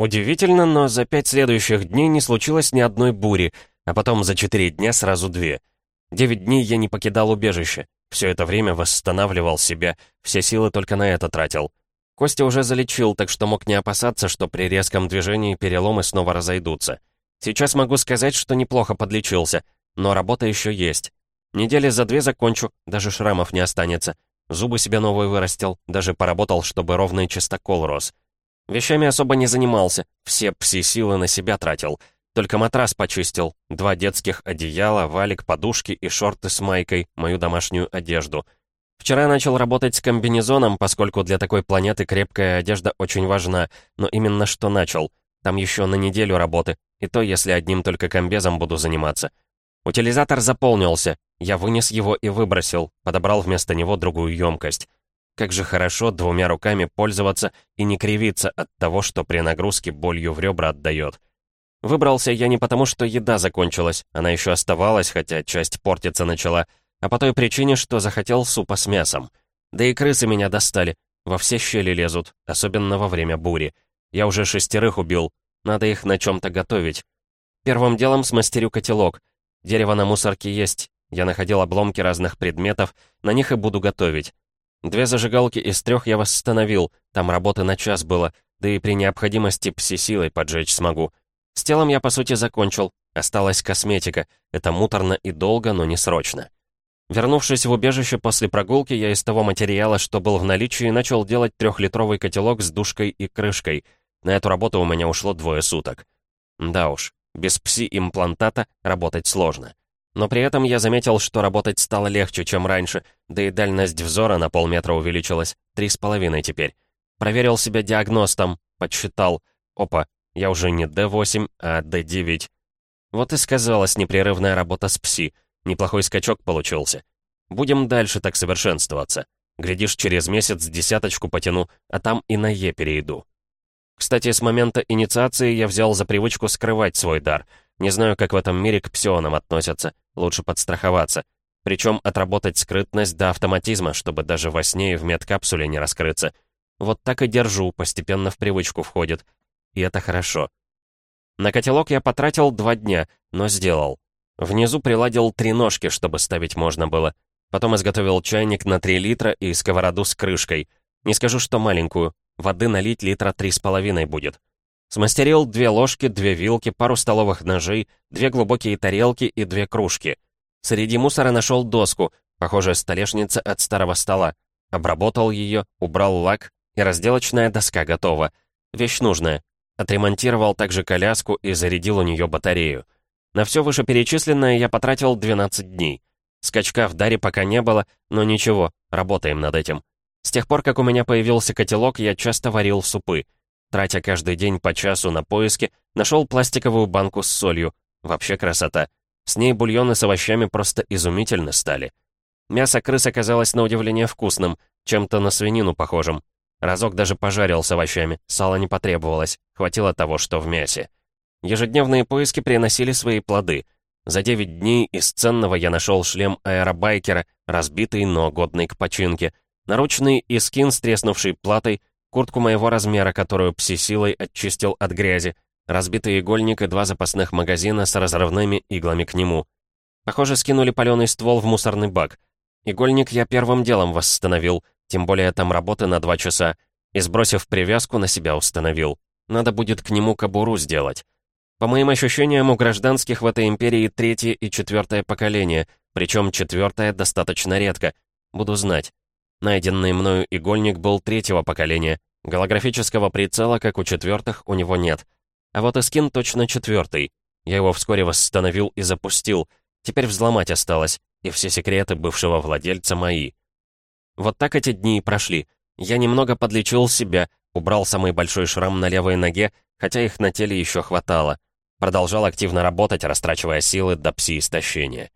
Удивительно, но за пять следующих дней не случилось ни одной бури, а потом за четыре дня сразу две. Девять дней я не покидал убежище. Все это время восстанавливал себя, все силы только на это тратил. Костя уже залечил, так что мог не опасаться, что при резком движении переломы снова разойдутся. Сейчас могу сказать, что неплохо подлечился, но работа еще есть. Недели за две закончу, даже шрамов не останется. Зубы себе новые вырастил, даже поработал, чтобы ровный чистокол рос. Вещами особо не занимался, все пси-силы на себя тратил. Только матрас почистил, два детских одеяла, валик, подушки и шорты с майкой, мою домашнюю одежду. Вчера начал работать с комбинезоном, поскольку для такой планеты крепкая одежда очень важна, но именно что начал. Там еще на неделю работы, и то, если одним только комбезом буду заниматься. Утилизатор заполнился, я вынес его и выбросил, подобрал вместо него другую емкость. Как же хорошо двумя руками пользоваться и не кривиться от того, что при нагрузке болью в ребра отдает. Выбрался я не потому, что еда закончилась, она еще оставалась, хотя часть портиться начала, а по той причине, что захотел супа с мясом. Да и крысы меня достали, во все щели лезут, особенно во время бури. Я уже шестерых убил, надо их на чем-то готовить. Первым делом смастерю котелок. Дерево на мусорке есть, я находил обломки разных предметов, на них и буду готовить. Две зажигалки из трех я восстановил, там работы на час было, да и при необходимости пси-силой поджечь смогу. С телом я, по сути, закончил, осталась косметика, это муторно и долго, но не срочно. Вернувшись в убежище после прогулки, я из того материала, что был в наличии, начал делать трехлитровый котелок с душкой и крышкой. На эту работу у меня ушло двое суток. Да уж, без пси-имплантата работать сложно. Но при этом я заметил, что работать стало легче, чем раньше, да и дальность взора на полметра увеличилась, три с половиной теперь. Проверил себя диагностом, подсчитал. Опа, я уже не D8, а D9. Вот и сказалась непрерывная работа с пси. Неплохой скачок получился. Будем дальше так совершенствоваться. Глядишь, через месяц десяточку потяну, а там и на Е перейду. Кстати, с момента инициации я взял за привычку скрывать свой дар — не знаю, как в этом мире к псионам относятся. Лучше подстраховаться. Причем отработать скрытность до автоматизма, чтобы даже во сне и в медкапсуле не раскрыться. Вот так и держу, постепенно в привычку входит. И это хорошо. На котелок я потратил два дня, но сделал. Внизу приладил три ножки, чтобы ставить можно было. Потом изготовил чайник на 3 литра и сковороду с крышкой. Не скажу, что маленькую. Воды налить литра три с половиной будет. Смастерил две ложки, две вилки, пару столовых ножей, две глубокие тарелки и две кружки. Среди мусора нашел доску, похожая столешница от старого стола. Обработал ее, убрал лак, и разделочная доска готова. Вещь нужная. Отремонтировал также коляску и зарядил у нее батарею. На все вышеперечисленное я потратил 12 дней. Скачка в даре пока не было, но ничего, работаем над этим. С тех пор, как у меня появился котелок, я часто варил супы. Тратя каждый день по часу на поиски, нашел пластиковую банку с солью. Вообще красота. С ней бульоны с овощами просто изумительно стали. Мясо крыс оказалось на удивление вкусным, чем-то на свинину похожим. Разок даже пожарил с овощами, сала не потребовалось, хватило того, что в мясе. Ежедневные поиски приносили свои плоды. За 9 дней из ценного я нашел шлем аэробайкера, разбитый, но годный к починке, наручный и скин с треснувшей платой, куртку моего размера, которую пси-силой очистил от грязи, разбитый игольник и два запасных магазина с разрывными иглами к нему. Похоже, скинули паленый ствол в мусорный бак. Игольник я первым делом восстановил, тем более там работы на два часа, и, сбросив привязку, на себя установил. Надо будет к нему кобуру сделать. По моим ощущениям, у гражданских в этой империи третье и четвертое поколение, причем четвертое достаточно редко. Буду знать. Найденный мною игольник был третьего поколения. Голографического прицела, как у четвертых, у него нет. А вот и скин точно четвертый. Я его вскоре восстановил и запустил. Теперь взломать осталось, и все секреты бывшего владельца мои. Вот так эти дни и прошли. Я немного подлечил себя, убрал самый большой шрам на левой ноге, хотя их на теле еще хватало. Продолжал активно работать, растрачивая силы до пси-истощения.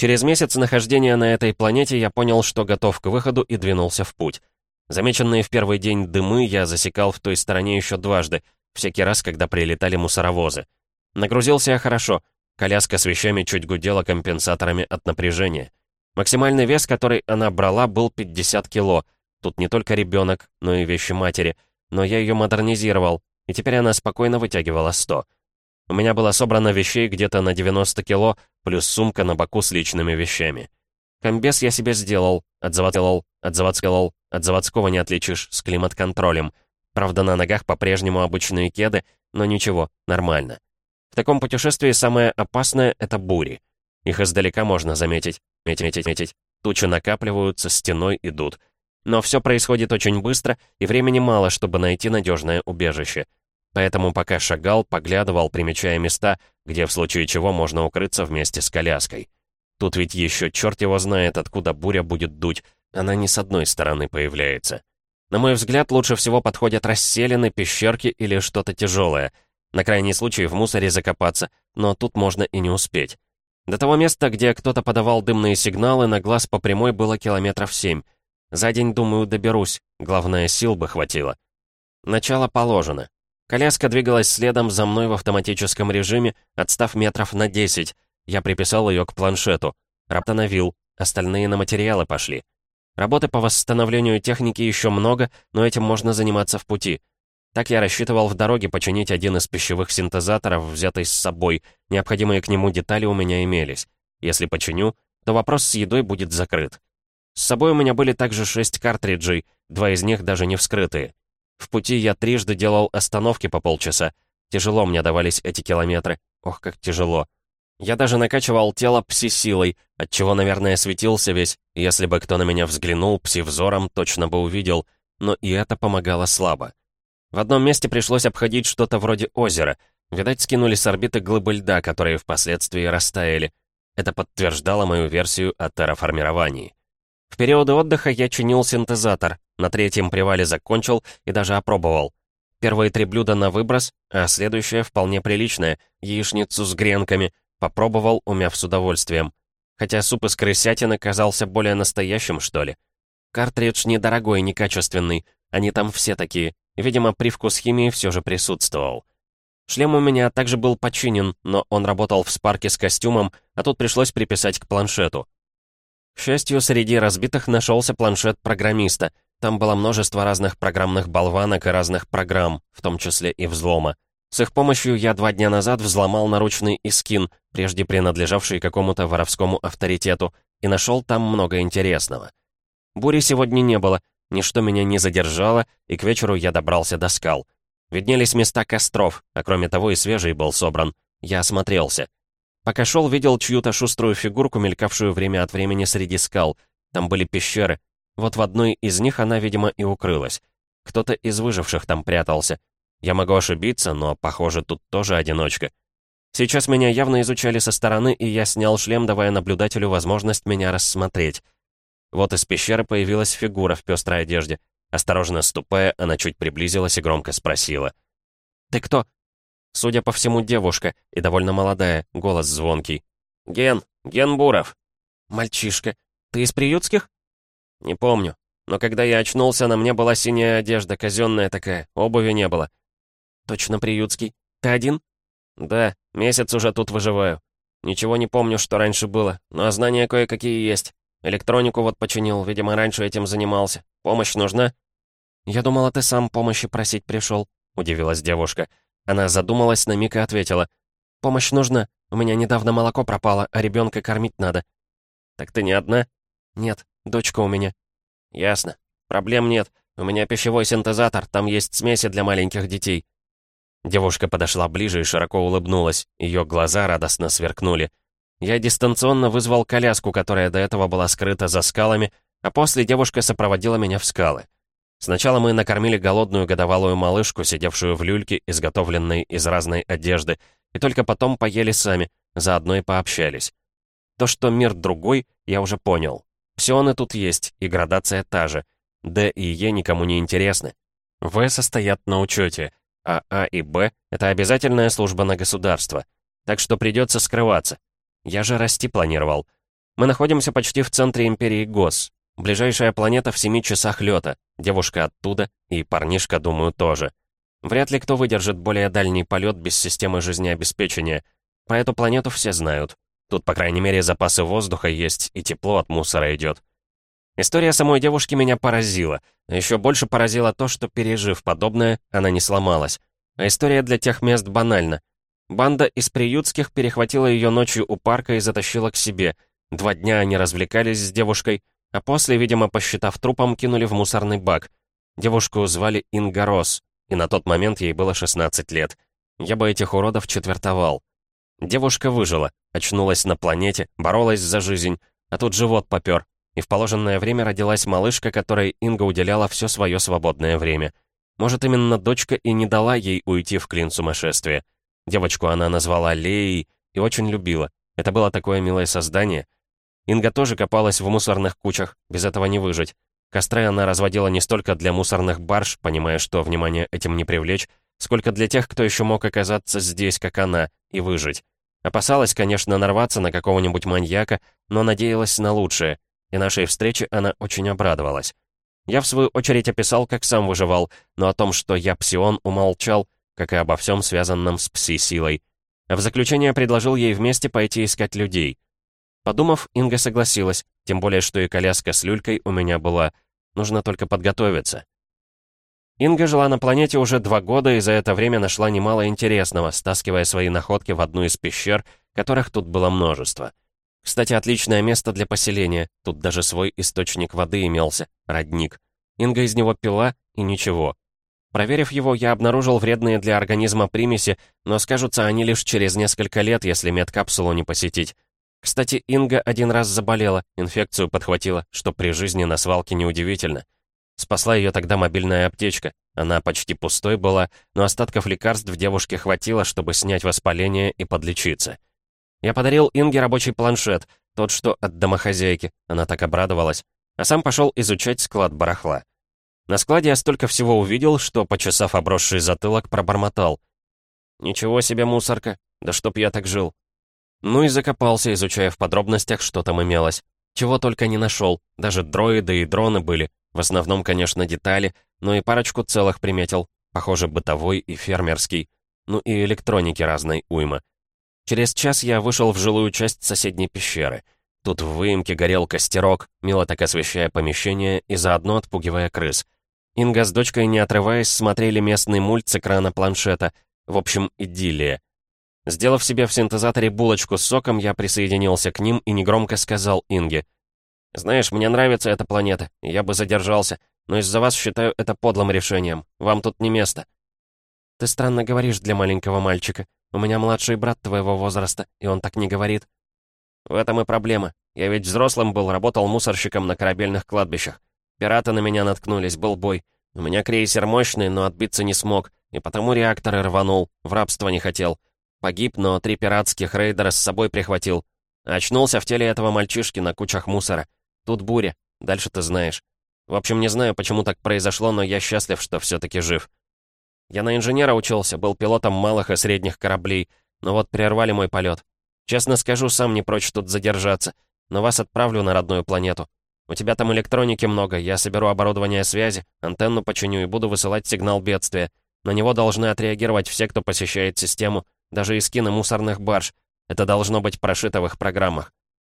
Через месяц нахождения на этой планете я понял, что готов к выходу и двинулся в путь. Замеченные в первый день дымы я засекал в той стороне еще дважды, всякий раз, когда прилетали мусоровозы. Нагрузился я хорошо, коляска с вещами чуть гудела компенсаторами от напряжения. Максимальный вес, который она брала, был 50 кило. Тут не только ребенок, но и вещи матери. Но я ее модернизировал, и теперь она спокойно вытягивала 100. У меня было собрано вещей где-то на 90 кило, плюс сумка на боку с личными вещами. Комбез я себе сделал, от заводского, от заводского, от заводского не отличишь, с климат-контролем. Правда, на ногах по-прежнему обычные кеды, но ничего, нормально. В таком путешествии самое опасное — это бури. Их издалека можно заметить. Метить, метить, метить. Тучи накапливаются, стеной идут. Но все происходит очень быстро, и времени мало, чтобы найти надежное убежище. Поэтому пока шагал, поглядывал, примечая места, где в случае чего можно укрыться вместе с коляской. Тут ведь еще черт его знает, откуда буря будет дуть. Она не с одной стороны появляется. На мой взгляд, лучше всего подходят расселены, пещерки или что-то тяжелое. На крайний случай в мусоре закопаться, но тут можно и не успеть. До того места, где кто-то подавал дымные сигналы, на глаз по прямой было километров семь. За день, думаю, доберусь. Главное, сил бы хватило. Начало положено. Коляска двигалась следом за мной в автоматическом режиме, отстав метров на 10. Я приписал ее к планшету. Раптоновил. Остальные на материалы пошли. Работы по восстановлению техники еще много, но этим можно заниматься в пути. Так я рассчитывал в дороге починить один из пищевых синтезаторов, взятый с собой. Необходимые к нему детали у меня имелись. Если починю, то вопрос с едой будет закрыт. С собой у меня были также шесть картриджей, два из них даже не вскрытые. В пути я трижды делал остановки по полчаса. Тяжело мне давались эти километры. Ох, как тяжело. Я даже накачивал тело пси-силой, отчего, наверное, светился весь. Если бы кто на меня взглянул пси-взором, точно бы увидел. Но и это помогало слабо. В одном месте пришлось обходить что-то вроде озера. Видать, скинули с орбиты глыбы льда, которые впоследствии растаяли. Это подтверждало мою версию о терраформировании. В периоды отдыха я чинил синтезатор, на третьем привале закончил и даже опробовал. Первые три блюда на выброс, а следующее вполне приличное — яичницу с гренками, попробовал, умяв с удовольствием. Хотя суп из крысятины казался более настоящим, что ли. Картридж недорогой, некачественный, они там все такие, Видимо, привкус химии все же присутствовал. Шлем у меня также был починен, но он работал в спарке с костюмом, а тут пришлось приписать к планшету. К счастью, среди разбитых нашелся планшет программиста. Там было множество разных программных болванок и разных программ, в том числе и взлома. С их помощью я два дня назад взломал наручный Искин, прежде принадлежавший какому-то воровскому авторитету, и нашел там много интересного. Бури сегодня не было, Ничто меня не задержало, и к вечеру я добрался до скал. Виднелись места костров, а кроме того и свежий был собран. Я осмотрелся. Пока шел, видел чью-то шуструю фигурку, мелькавшую время от времени среди скал. Там были пещеры. Вот в одной из них она, видимо, и укрылась. Кто-то из выживших там прятался. Я могу ошибиться, но, похоже, тут тоже одиночка. Сейчас меня явно изучали со стороны, и я снял шлем, давая наблюдателю возможность меня рассмотреть. Вот из пещеры появилась фигура в пестрой одежде. Осторожно ступая, она чуть приблизилась и громко спросила. «Ты кто?» Судя по всему, девушка, и довольно молодая, голос звонкий. «Ген, Ген Буров». «Мальчишка, ты из приютских?» «Не помню. Но когда я очнулся, на мне была синяя одежда, казенная такая, обуви не было». «Точно приютский. Ты один?» «Да, месяц уже тут выживаю. Ничего не помню, что раньше было, но знания кое-какие есть. Электронику вот починил, видимо, раньше этим занимался. Помощь нужна?» «Я думала, ты сам помощи просить пришел», — удивилась девушка. Она задумалась на миг и ответила. «Помощь нужна. У меня недавно молоко пропало, а ребенка кормить надо». «Так ты не одна?» «Нет, дочка у меня». «Ясно. Проблем нет. У меня пищевой синтезатор, там есть смеси для маленьких детей». Девушка подошла ближе и широко улыбнулась. Ее глаза радостно сверкнули. Я дистанционно вызвал коляску, которая до этого была скрыта за скалами, а после девушка сопроводила меня в скалы. Сначала мы накормили голодную годовалую малышку, сидевшую в люльке, изготовленной из разной одежды, и только потом поели сами, заодно и пообщались. То, что мир другой, я уже понял. Псионы тут есть, и градация та же. Д и Е никому не интересны. В состоят на учете, а А и Б — это обязательная служба на государство. Так что придется скрываться. Я же расти планировал. Мы находимся почти в центре Империи Гос. Ближайшая планета в семи часах лета. Девушка оттуда, и парнишка, думаю, тоже. Вряд ли кто выдержит более дальний полет без системы жизнеобеспечения. По эту планету все знают. Тут, по крайней мере, запасы воздуха есть, и тепло от мусора идет. История самой девушки меня поразила. Еще больше поразило то, что, пережив подобное, она не сломалась. А история для тех мест банальна. Банда из приютских перехватила ее ночью у парка и затащила к себе. Два дня они развлекались с девушкой, а после, видимо, посчитав трупом, кинули в мусорный бак. Девушку звали Инга Рос, и на тот момент ей было 16 лет. Я бы этих уродов четвертовал. Девушка выжила, очнулась на планете, боролась за жизнь, а тут живот попер, и в положенное время родилась малышка, которой Инга уделяла все свое свободное время. Может, именно дочка и не дала ей уйти в клин сумасшествия. Девочку она назвала Леей и очень любила. Это было такое милое создание. Инга тоже копалась в мусорных кучах, без этого не выжить. Костры она разводила не столько для мусорных барж, понимая, что внимание этим не привлечь, сколько для тех, кто еще мог оказаться здесь, как она, и выжить. Опасалась, конечно, нарваться на какого-нибудь маньяка, но надеялась на лучшее, и нашей встрече она очень обрадовалась. Я, в свою очередь, описал, как сам выживал, но о том, что я псион, умолчал, как и обо всем связанном с пси-силой. В заключение предложил ей вместе пойти искать людей. Подумав, Инга согласилась, тем более, что и коляска с люлькой у меня была. Нужно только подготовиться. Инга жила на планете уже два года и за это время нашла немало интересного, стаскивая свои находки в одну из пещер, которых тут было множество. Кстати, отличное место для поселения, тут даже свой источник воды имелся, родник. Инга из него пила, и ничего. Проверив его, я обнаружил вредные для организма примеси, но скажутся они лишь через несколько лет, если медкапсулу не посетить. Кстати, Инга один раз заболела, инфекцию подхватила, что при жизни на свалке неудивительно. Спасла ее тогда мобильная аптечка. Она почти пустой была, но остатков лекарств девушке хватило, чтобы снять воспаление и подлечиться. Я подарил Инге рабочий планшет, тот, что от домохозяйки. Она так обрадовалась. А сам пошел изучать склад барахла. На складе я столько всего увидел, что, почесав обросший затылок, пробормотал. «Ничего себе мусорка! Да чтоб я так жил!» Ну и закопался, изучая в подробностях, что там имелось. Чего только не нашел, даже дроиды и дроны были. В основном, конечно, детали, но и парочку целых приметил. Похоже, бытовой и фермерский. Ну и электроники разной уйма. Через час я вышел в жилую часть соседней пещеры. Тут в выемке горел костерок, мило так освещая помещение и заодно отпугивая крыс. Инга с дочкой, не отрываясь, смотрели местный мульт с экрана планшета. В общем, идиллия. Сделав себе в синтезаторе булочку с соком, я присоединился к ним и негромко сказал Инге. «Знаешь, мне нравится эта планета, я бы задержался, но из-за вас считаю это подлым решением. Вам тут не место». «Ты странно говоришь для маленького мальчика. У меня младший брат твоего возраста, и он так не говорит». «В этом и проблема. Я ведь взрослым был, работал мусорщиком на корабельных кладбищах. Пираты на меня наткнулись, был бой. У меня крейсер мощный, но отбиться не смог, и потому реакторы рванул, в рабство не хотел». Погиб, но три пиратских рейдера с собой прихватил. Очнулся в теле этого мальчишки на кучах мусора. Тут буря. Дальше ты знаешь. В общем, не знаю, почему так произошло, но я счастлив, что все-таки жив. Я на инженера учился, был пилотом малых и средних кораблей, но вот прервали мой полет. Честно скажу, сам не прочь тут задержаться, но вас отправлю на родную планету. У тебя там электроники много, я соберу оборудование связи, антенну починю и буду высылать сигнал бедствия. На него должны отреагировать все, кто посещает систему, даже и скины мусорных барж. Это должно быть прошито в их программах.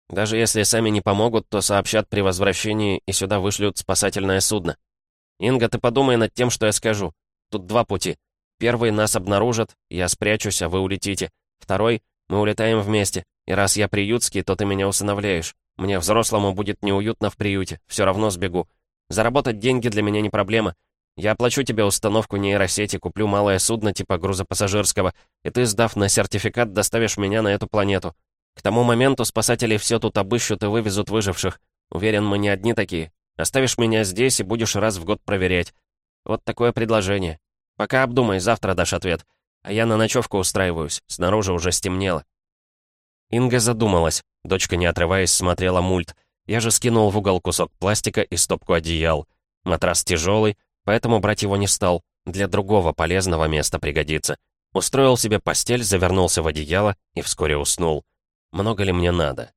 Даже если сами не помогут, то сообщат при возвращении и сюда вышлют спасательное судно. Инга, ты подумай над тем, что я скажу. Тут два пути. Первый — нас обнаружат, я спрячусь, а вы улетите. Второй — мы улетаем вместе, и раз я приютский, то ты меня усыновляешь. Мне взрослому будет неуютно в приюте, все равно сбегу. Заработать деньги для меня не проблема, я оплачу тебе установку нейросети, куплю малое судно типа грузопассажирского, и ты, сдав на сертификат, доставишь меня на эту планету. К тому моменту спасатели все тут обыщут и вывезут выживших. Уверен, мы не одни такие. Оставишь меня здесь и будешь раз в год проверять. Вот такое предложение. Пока обдумай, завтра дашь ответ. А я на ночевку устраиваюсь, снаружи уже стемнело». Инга задумалась. Дочка, не отрываясь, смотрела мульт. Я же скинул в угол кусок пластика и стопку одеял. Матрас тяжелый, Поэтому брать его не стал. Для другого полезного места пригодится. Устроил себе постель, завернулся в одеяло и вскоре уснул. Много ли мне надо?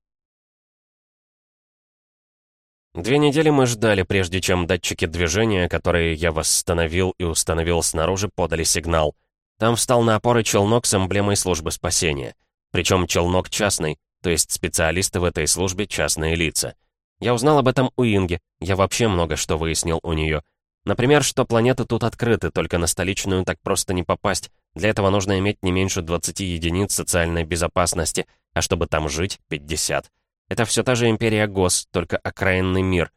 Две недели мы ждали, прежде чем датчики движения, которые я восстановил и установил снаружи, подали сигнал. Там встал на опоры челнок с эмблемой службы спасения. Причем челнок частный, то есть специалисты в этой службе частные лица. Я узнал об этом у Инги, я вообще много что выяснил у нее. Например, что планеты тут открыты, только на столичную так просто не попасть. Для этого нужно иметь не меньше 20 единиц социальной безопасности, а чтобы там жить — 50. Это все та же империя ГОС, только окраинный мир.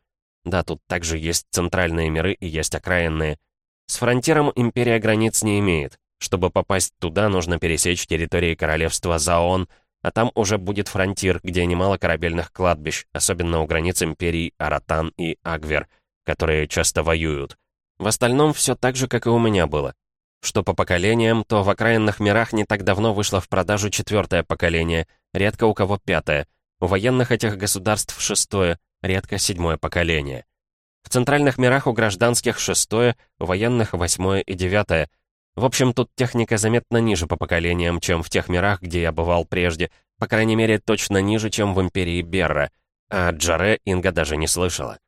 Да, тут также есть центральные миры и есть окраинные. С фронтиром империя границ не имеет. Чтобы попасть туда, нужно пересечь территории королевства Заон, а там уже будет фронтир, где немало корабельных кладбищ, особенно у границ империй Аратан и Агвер, которые часто воюют. В остальном все так же, как и у меня было. Что по поколениям, то в окраинных мирах не так давно вышло в продажу четвертое поколение, редко у кого пятое. У военных этих государств шестое, редко седьмое поколение. В центральных мирах у гражданских шестое, у военных восьмое и девятое. В общем, тут техника заметно ниже по поколениям, чем в тех мирах, где я бывал прежде, по крайней мере, точно ниже, чем в империи Берра, а Джаре Инга даже не слышала.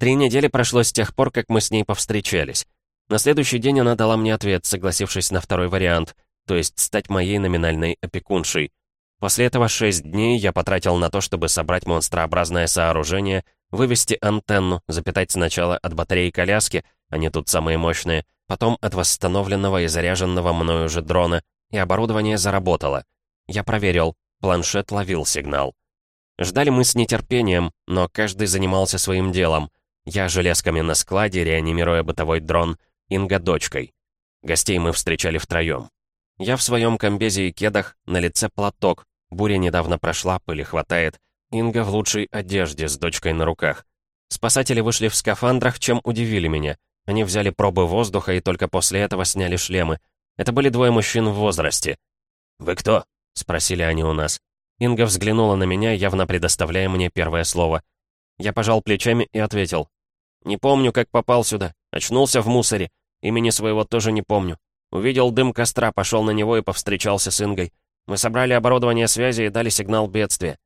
Три недели прошло с тех пор, как мы с ней повстречались. На следующий день она дала мне ответ, согласившись на второй вариант, то есть стать моей номинальной опекуншей. После этого шесть дней я потратил на то, чтобы собрать монстрообразное сооружение, вывести антенну, запитать сначала от батареи коляски, они тут самые мощные, потом от восстановленного и заряженного мною же дрона, и оборудование заработало. Я проверил, планшет ловил сигнал. Ждали мы с нетерпением, но каждый занимался своим делом. Я железками на складе, реанимируя бытовой дрон — Инга дочкой. Гостей мы встречали втроем. Я в своем комбезе и кедах, на лице платок. Буря недавно прошла, пыли хватает. Инга в лучшей одежде, с дочкой на руках. Спасатели вышли в скафандрах, чем удивили меня. Они взяли пробы воздуха и только после этого сняли шлемы. Это были двое мужчин в возрасте. «Вы кто?» — спросили они у нас. Инга взглянула на меня, явно предоставляя мне первое слово. Я пожал плечами и ответил. «Не помню, как попал сюда. Очнулся в мусоре. Имени своего тоже не помню. Увидел дым костра, пошел на него и повстречался с Ингой. Мы собрали оборудование связи и дали сигнал бедствия.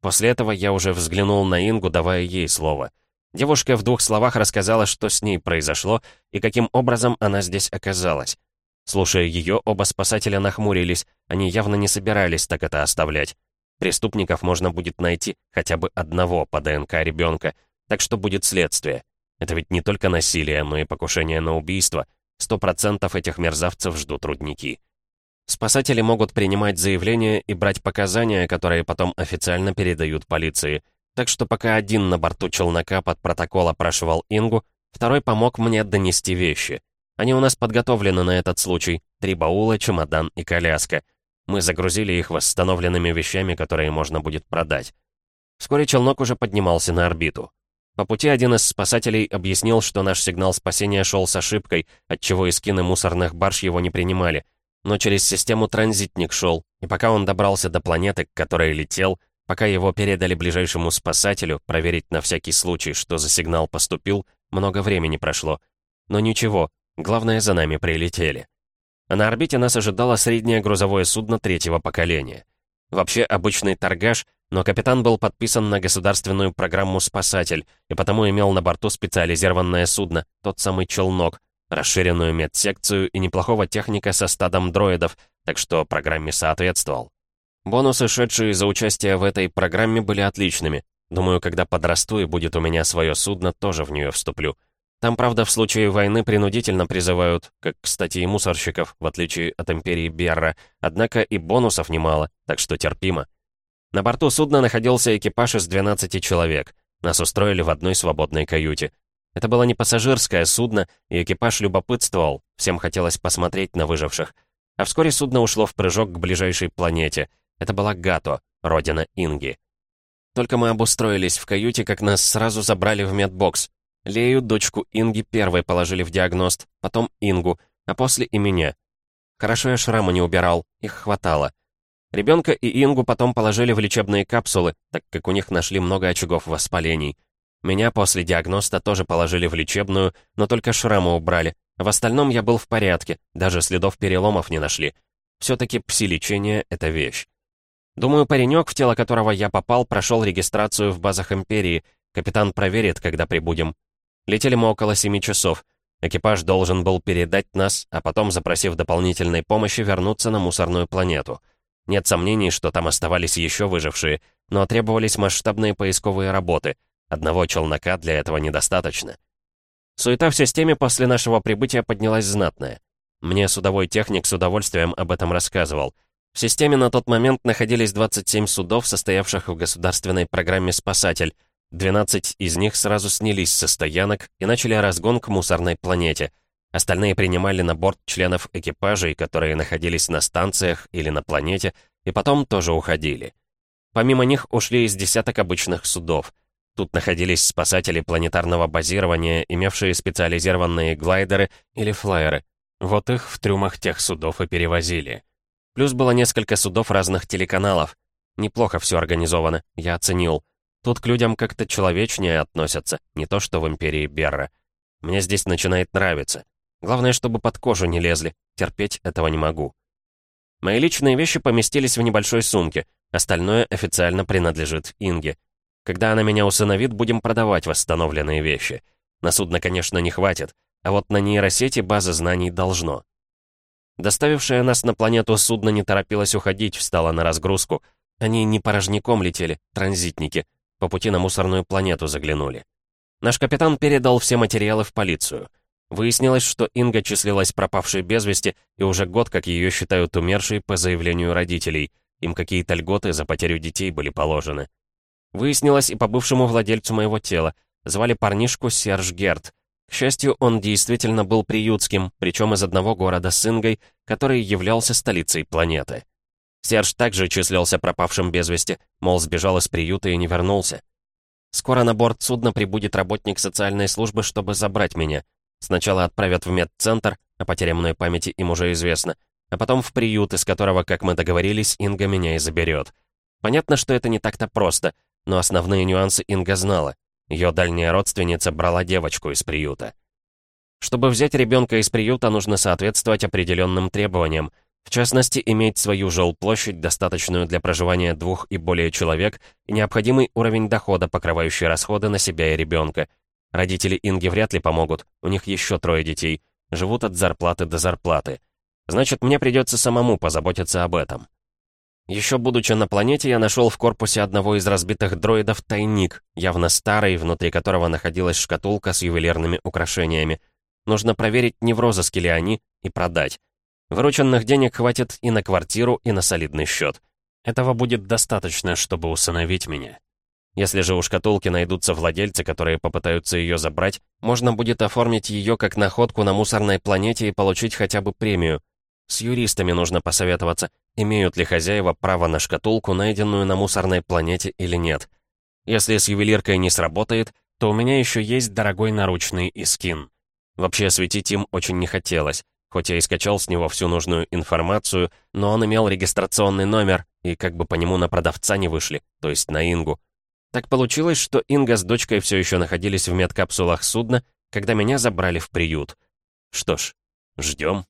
После этого я уже взглянул на Ингу, давая ей слово. Девушка в двух словах рассказала, что с ней произошло и каким образом она здесь оказалась. Слушая ее, оба спасателя нахмурились, они явно не собирались так это оставлять. Преступников можно будет найти хотя бы одного по ДНК ребенка, так что будет следствие. Это ведь не только насилие, но и покушение на убийство. Сто процентов этих мерзавцев ждут рудники. Спасатели могут принимать заявления и брать показания, которые потом официально передают полиции. Так что пока один на борту челнока под протокол опрашивал Ингу, второй помог мне донести вещи. Они у нас подготовлены на этот случай. Три баула, чемодан и коляска. Мы загрузили их восстановленными вещами, которые можно будет продать. Вскоре челнок уже поднимался на орбиту. По пути один из спасателей объяснил, что наш сигнал спасения шел с ошибкой, отчего эскины мусорных барж его не принимали. Но через систему транзитник шел, и пока он добрался до планеты, к которой летел, пока его передали ближайшему спасателю, проверить на всякий случай, что за сигнал поступил, много времени прошло. Но ничего, главное, за нами прилетели. А на орбите нас ожидало среднее грузовое судно третьего поколения. Вообще обычный торгаш — но капитан был подписан на государственную программу «Спасатель» и потому имел на борту специализированное судно, тот самый челнок, расширенную медсекцию и неплохого техника со стадом дроидов, так что программе соответствовал. Бонусы, шедшие за участие в этой программе, были отличными. Думаю, когда подрасту и будет у меня свое судно, тоже в нее вступлю. Там, правда, в случае войны принудительно призывают, как, кстати, и мусорщиков, в отличие от Империи Берра, однако и бонусов немало, так что терпимо. На борту судна находился экипаж из 12 человек. Нас устроили в одной свободной каюте. Это было не пассажирское судно, и экипаж любопытствовал, всем хотелось посмотреть на выживших. А вскоре судно ушло в прыжок к ближайшей планете. Это была Гато, родина Инги. Только мы обустроились в каюте, как нас сразу забрали в медбокс. Лею, дочку Инги, первой положили в диагност, потом Ингу, а после и меня. Хорошо я шрамы не убирал, их хватало. Ребенка и Ингу потом положили в лечебные капсулы, так как у них нашли много очагов воспалений. Меня после диагноста тоже положили в лечебную, но только шрамы убрали. В остальном я был в порядке, даже следов переломов не нашли. Все-таки пси-лечение — это вещь. Думаю, паренек, в тело которого я попал, прошел регистрацию в базах Империи. Капитан проверит, когда прибудем. Летели мы около семи часов. Экипаж должен был передать нас, а потом, запросив дополнительной помощи, вернуться на мусорную планету. Нет сомнений, что там оставались еще выжившие, но требовались масштабные поисковые работы. Одного челнока для этого недостаточно. Суета в системе после нашего прибытия поднялась знатная. Мне судовой техник с удовольствием об этом рассказывал. В системе на тот момент находились 27 судов, состоявших в государственной программе «Спасатель». 12 из них сразу снялись со стоянок и начали разгон к мусорной планете. Остальные принимали на борт членов экипажей, которые находились на станциях или на планете, и потом тоже уходили. Помимо них ушли из десяток обычных судов. Тут находились спасатели планетарного базирования, имевшие специализированные глайдеры или флайеры. Вот их в трюмах тех судов и перевозили. Плюс было несколько судов разных телеканалов. Неплохо все организовано, я оценил. Тут к людям как-то человечнее относятся, не то что в Империи Берра. Мне здесь начинает нравиться. Главное, чтобы под кожу не лезли. Терпеть этого не могу. Мои личные вещи поместились в небольшой сумке. Остальное официально принадлежит Инге. Когда она меня усыновит, будем продавать восстановленные вещи. На судно, конечно, не хватит, а вот на нейросети базы знаний должно. Доставившее нас на планету судно не торопилось уходить, встало на разгрузку. Они не порожняком летели, транзитники. По пути на мусорную планету заглянули. Наш капитан передал все материалы в полицию. Выяснилось, что Инга числилась пропавшей без вести, и уже год, как ее считают умершей по заявлению родителей. Им какие-то льготы за потерю детей были положены. Выяснилось и по бывшему владельцу моего тела. Звали парнишку Серж Герт. К счастью, он действительно был приютским, причем из одного города с Ингой, который являлся столицей планеты. Серж также числился пропавшим без вести, мол, сбежал из приюта и не вернулся. Скоро на борт судна прибудет работник социальной службы, чтобы забрать меня. Сначала отправят в медцентр, о потере мной памяти им уже известно, а потом в приют, из которого, как мы договорились, Инга меня и заберет. Понятно, что это не так-то просто, но основные нюансы Инга знала. Ее дальняя родственница брала девочку из приюта. Чтобы взять ребенка из приюта, нужно соответствовать определенным требованиям. В частности, иметь свою жилплощадь, достаточную для проживания двух и более человек, и необходимый уровень дохода, покрывающий расходы на себя и ребенка. Родители Инги вряд ли помогут, у них еще трое детей, живут от зарплаты до зарплаты. Значит, мне придется самому позаботиться об этом. Еще будучи на планете, я нашел в корпусе одного из разбитых дроидов тайник, явно старый, внутри которого находилась шкатулка с ювелирными украшениями. Нужно проверить, не в розыске ли они, и продать. Вырученных денег хватит и на квартиру, и на солидный счет. Этого будет достаточно, чтобы усыновить меня. Если же у шкатулки найдутся владельцы, которые попытаются ее забрать, можно будет оформить ее как находку на мусорной планете и получить хотя бы премию. С юристами нужно посоветоваться, имеют ли хозяева право на шкатулку, найденную на мусорной планете или нет. Если с ювелиркой не сработает, то у меня еще есть дорогой наручный Искин. Вообще светить им очень не хотелось, хоть я и скачал с него всю нужную информацию, но он имел регистрационный номер, и как бы по нему на продавца не вышли, то есть на Ингу. Так получилось, что Инга с дочкой все еще находились в медкапсулах судна, когда меня забрали в приют. Что ж, ждем.